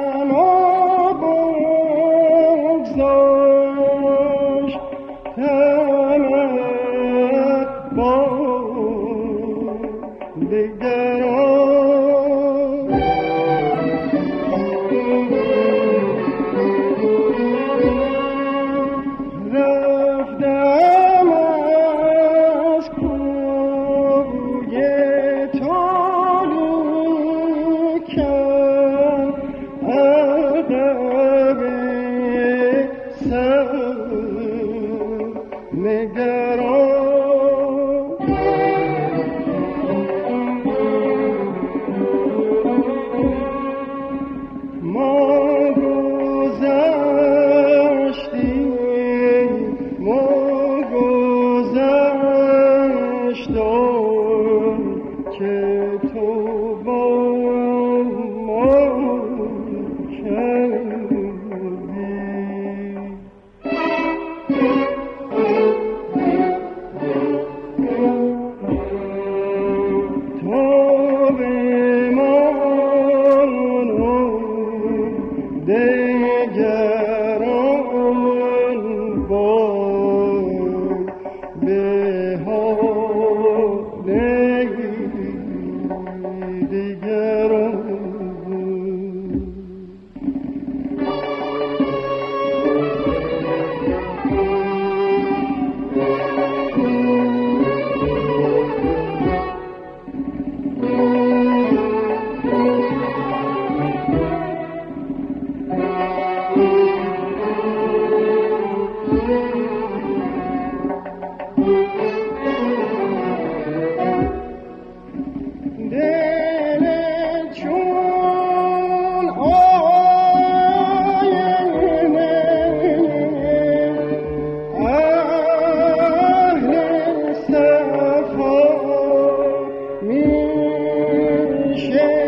Amen. Nigga. yeah.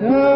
Yeah.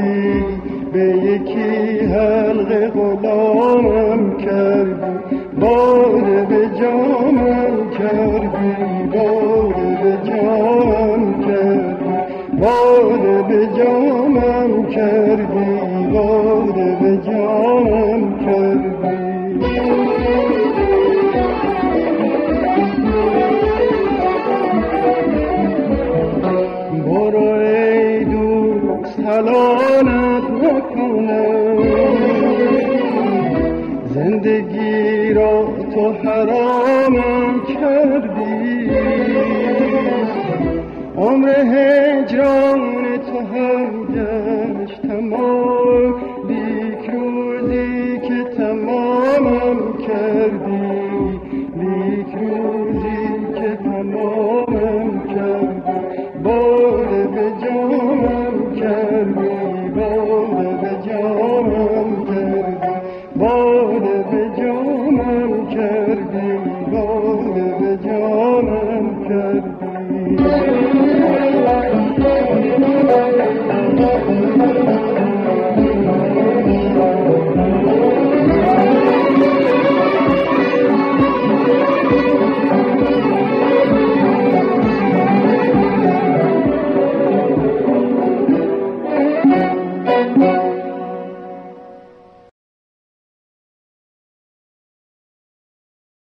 به یکی حلق غلامم کردی بار به جانم کردی بار به جانم کردی بار به جانم کردی بار به جانم زندگی را تو حرام کردی. Nature.